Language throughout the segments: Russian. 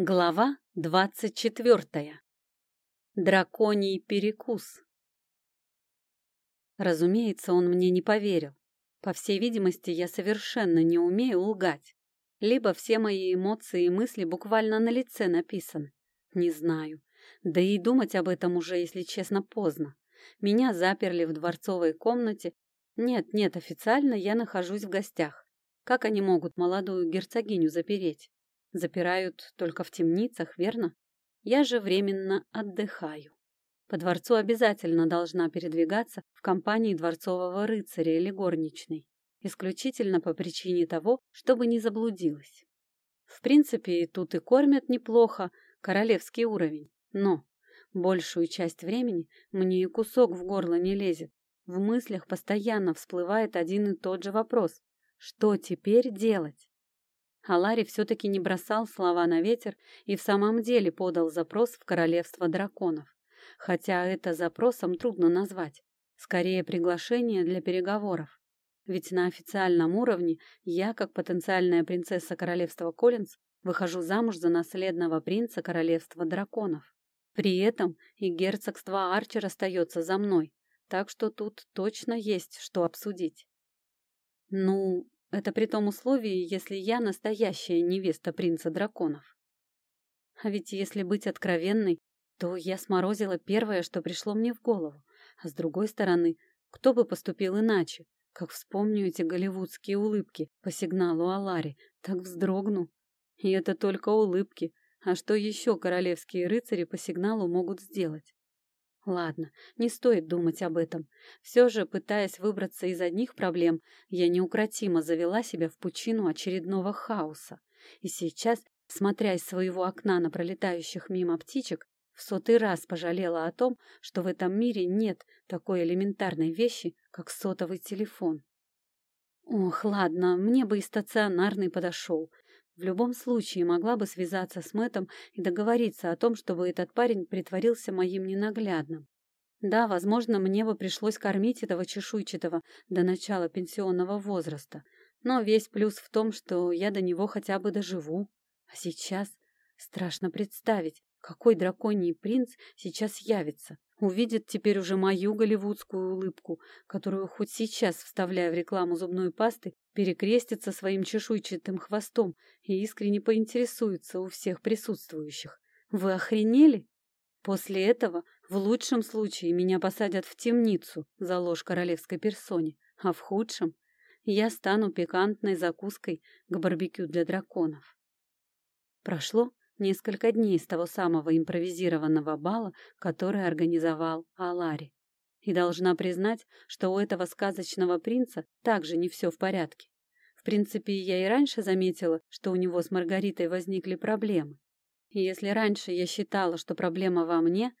Глава двадцать четвертая. Драконий перекус. Разумеется, он мне не поверил. По всей видимости, я совершенно не умею лгать. Либо все мои эмоции и мысли буквально на лице написаны. Не знаю. Да и думать об этом уже, если честно, поздно. Меня заперли в дворцовой комнате. Нет, нет, официально я нахожусь в гостях. Как они могут молодую герцогиню запереть? Запирают только в темницах, верно? Я же временно отдыхаю. По дворцу обязательно должна передвигаться в компании дворцового рыцаря или горничной. Исключительно по причине того, чтобы не заблудилась. В принципе, тут и кормят неплохо, королевский уровень. Но большую часть времени мне и кусок в горло не лезет. В мыслях постоянно всплывает один и тот же вопрос. Что теперь делать? А Ларри все-таки не бросал слова на ветер и в самом деле подал запрос в королевство драконов. Хотя это запросом трудно назвать. Скорее, приглашение для переговоров. Ведь на официальном уровне я, как потенциальная принцесса королевства Коллинз, выхожу замуж за наследного принца королевства драконов. При этом и герцогство Арчер остается за мной, так что тут точно есть что обсудить. Ну, это при том условии, если я настоящая невеста принца драконов. А ведь если быть откровенной, то я сморозила первое, что пришло мне в голову. А с другой стороны, кто бы поступил иначе? Как вспомню эти голливудские улыбки по сигналу Алари, так вздрогну. И это только улыбки. А что еще королевские рыцари по сигналу могут сделать? Ладно, не стоит думать об этом. Все же, пытаясь выбраться из одних проблем, я неукротимо завела себя в пучину очередного хаоса. И сейчас, смотря из своего окна на пролетающих мимо птичек, в сотый раз пожалела о том, что в этом мире нет такой элементарной вещи, как сотовый телефон. Ох, ладно, мне бы и стационарный подошел. В любом случае могла бы связаться с Мэтом и договориться о том, чтобы этот парень притворился моим ненаглядным. Да, возможно, мне бы пришлось кормить этого чешуйчатого до начала пенсионного возраста, но весь плюс в том, что я до него хотя бы доживу. А сейчас страшно представить, какой драконий принц сейчас явится. Увидит теперь уже мою голливудскую улыбку, которую хоть сейчас, вставляя в рекламу зубной пасты, перекрестится своим чешуйчатым хвостом и искренне поинтересуется у всех присутствующих. «Вы охренели?» После этого, в лучшем случае, меня посадят в темницу за ложь королевской персоне, а в худшем я стану пикантной закуской к барбекю для драконов. Прошло несколько дней с того самого импровизированного бала, который организовал Алари. И должна признать, что у этого сказочного принца также не все в порядке. В принципе, я и раньше заметила, что у него с Маргаритой возникли проблемы. И если раньше я считала, что проблема во мне,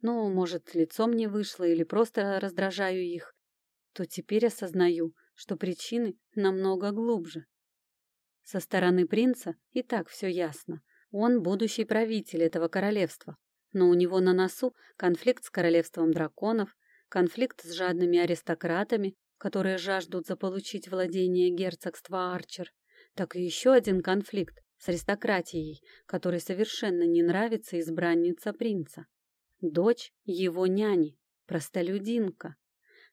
ну, может, лицом не вышло или просто раздражаю их, то теперь осознаю, что причины намного глубже. Со стороны принца и так все ясно. Он будущий правитель этого королевства, но у него на носу конфликт с королевством драконов, конфликт с жадными аристократами, которые жаждут заполучить владение герцогства Арчер, так и еще один конфликт с аристократией, которой совершенно не нравится избранница принца. Дочь его няни, простолюдинка.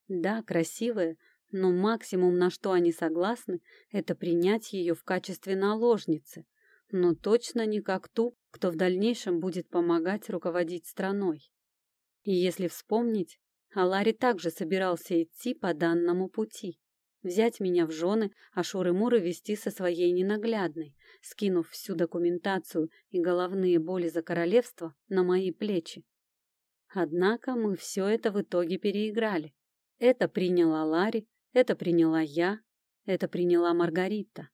Да, красивая, но максимум, на что они согласны, это принять ее в качестве наложницы, но точно не как ту, кто в дальнейшем будет помогать руководить страной. И если вспомнить, Алари также собирался идти по данному пути. Взять меня в жены, а Шуры-Муры вести со своей ненаглядной, скинув всю документацию и головные боли за королевство на мои плечи. Однако мы все это в итоге переиграли. Это приняла Ларри, это приняла я, это приняла Маргарита.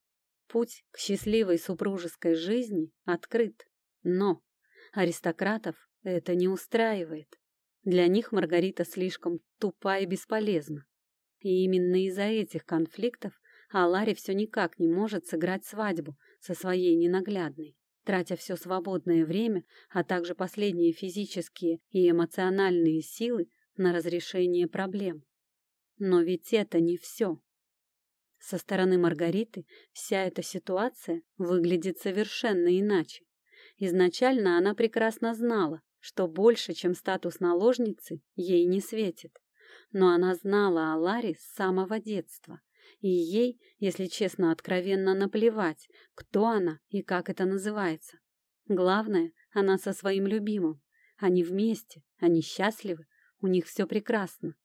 Путь к счастливой супружеской жизни открыт, но аристократов это не устраивает. Для них Маргарита слишком тупа и бесполезна. И именно из-за этих конфликтов Алари все никак не может сыграть свадьбу со своей ненаглядной, тратя все свободное время, а также последние физические и эмоциональные силы на разрешение проблем. Но ведь это не все. Со стороны Маргариты вся эта ситуация выглядит совершенно иначе. Изначально она прекрасно знала, что больше, чем статус наложницы, ей не светит. Но она знала о Ларе с самого детства. И ей, если честно, откровенно наплевать, кто она и как это называется. Главное, она со своим любимым. Они вместе, они счастливы, у них все прекрасно.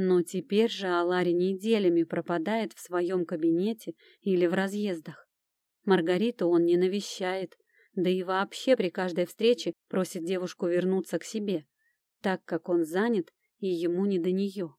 Но теперь же Алари неделями пропадает в своем кабинете или в разъездах. Маргариту он не навещает, да и вообще при каждой встрече просит девушку вернуться к себе, так как он занят и ему не до нее.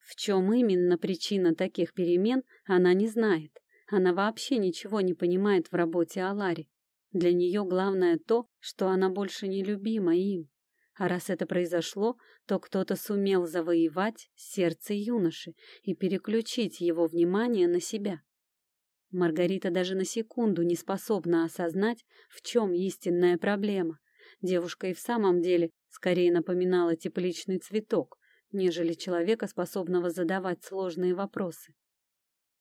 В чем именно причина таких перемен, она не знает. Она вообще ничего не понимает в работе Алари. Для нее главное то, что она больше не любима им. А раз это произошло, то кто-то сумел завоевать сердце юноши и переключить его внимание на себя. Маргарита даже на секунду не способна осознать, в чем истинная проблема. Девушка и в самом деле скорее напоминала тепличный цветок, нежели человека, способного задавать сложные вопросы.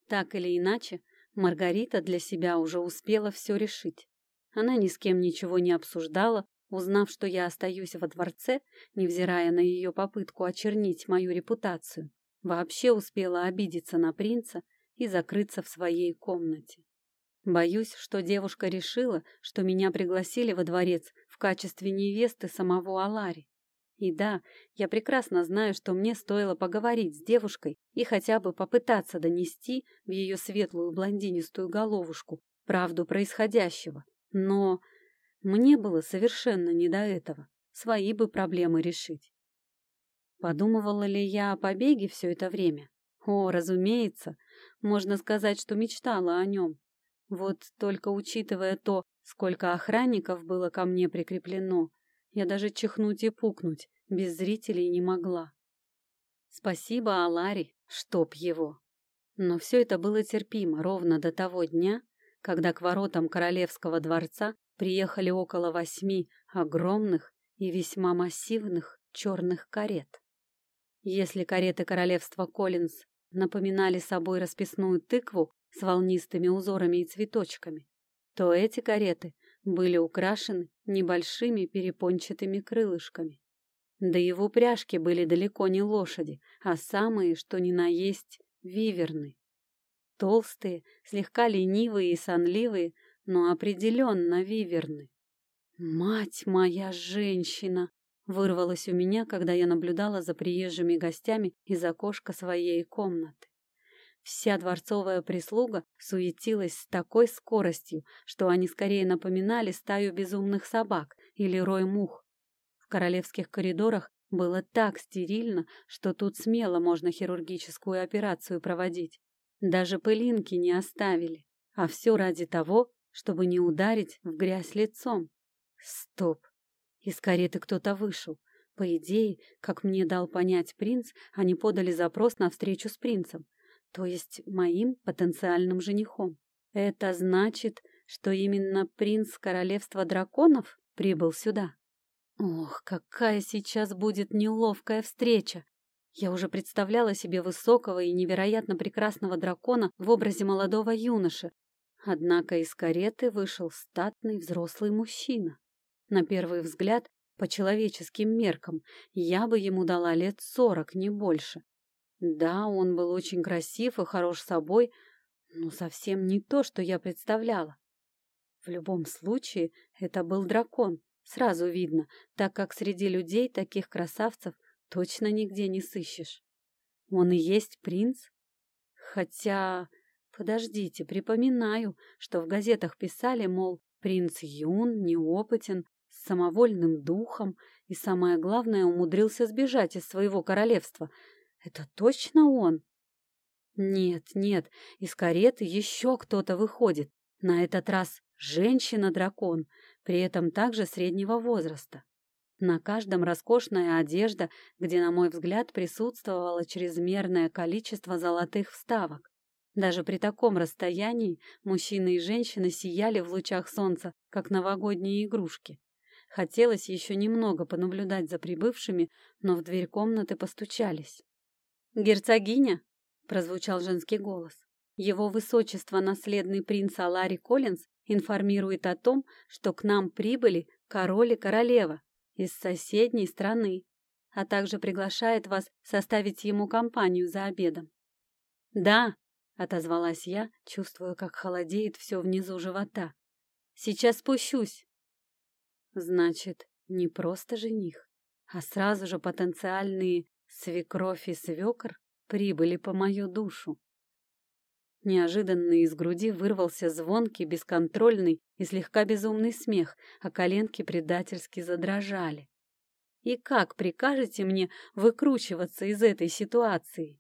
Так или иначе, Маргарита для себя уже успела все решить. Она ни с кем ничего не обсуждала, узнав, что я остаюсь во дворце, невзирая на ее попытку очернить мою репутацию. Вообще успела обидеться на принца и закрыться в своей комнате. Боюсь, что девушка решила, что меня пригласили во дворец в качестве невесты самого Алари. И да, я прекрасно знаю, что мне стоило поговорить с девушкой и хотя бы попытаться донести в ее светлую блондинистую головушку правду происходящего. Но мне было совершенно не до этого. Свои бы проблемы решить. Подумывала ли я о побеге все это время? О, разумеется, можно сказать, что мечтала о нем. Вот только учитывая то, сколько охранников было ко мне прикреплено, я даже чихнуть и пукнуть без зрителей не могла. Спасибо Аларе, чтоб его. Но все это было терпимо ровно до того дня, когда к воротам королевского дворца приехали около восьми огромных и весьма массивных черных карет. Если кареты королевства Коллинз напоминали собой расписную тыкву с волнистыми узорами и цветочками, то эти кареты были украшены небольшими перепончатыми крылышками. Да и в упряжке были далеко не лошади, а самые, что ни на есть, виверны. Толстые, слегка ленивые и сонливые, но определенно виверны. «Мать моя женщина!» вырвалось у меня, когда я наблюдала за приезжими гостями из окошка своей комнаты. Вся дворцовая прислуга суетилась с такой скоростью, что они скорее напоминали стаю безумных собак или рой мух. В королевских коридорах было так стерильно, что тут смело можно хирургическую операцию проводить. Даже пылинки не оставили. А все ради того, чтобы не ударить в грязь лицом. Стоп! Из кареты кто-то вышел. По идее, как мне дал понять принц, они подали запрос на встречу с принцем, то есть моим потенциальным женихом. Это значит, что именно принц королевства драконов прибыл сюда. Ох, какая сейчас будет неловкая встреча! Я уже представляла себе высокого и невероятно прекрасного дракона в образе молодого юноши, Однако из кареты вышел статный взрослый мужчина. На первый взгляд, по человеческим меркам, я бы ему дала лет сорок, не больше. Да, он был очень красив и хорош собой, но совсем не то, что я представляла. В любом случае, это был дракон, сразу видно, так как среди людей таких красавцев точно нигде не сыщешь. Он и есть принц? Хотя Подождите, припоминаю, что в газетах писали, мол, принц юн, неопытен, с самовольным духом и, самое главное, умудрился сбежать из своего королевства. Это точно он? Нет, нет, из кареты еще кто-то выходит. На этот раз женщина-дракон, при этом также среднего возраста. На каждом роскошная одежда, где, на мой взгляд, присутствовало чрезмерное количество золотых вставок. Даже при таком расстоянии мужчины и женщины сияли в лучах солнца, как новогодние игрушки. Хотелось еще немного понаблюдать за прибывшими, но в дверь комнаты постучались. «Герцогиня!» — прозвучал женский голос. Его высочество, наследный принц Алари Коллинз, информирует о том, что к нам прибыли король и королева из соседней страны, а также приглашает вас составить ему компанию за обедом. «Да», — отозвалась я, чувствуя, как холодеет все внизу живота. «Сейчас спущусь». Значит, не просто жених, а сразу же потенциальные свекровь и свекр прибыли по мою душу. Неожиданно из груди вырвался звонкий, бесконтрольный и слегка безумный смех, а коленки предательски задрожали. И как прикажете мне выкручиваться из этой ситуации?